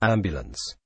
ambulance.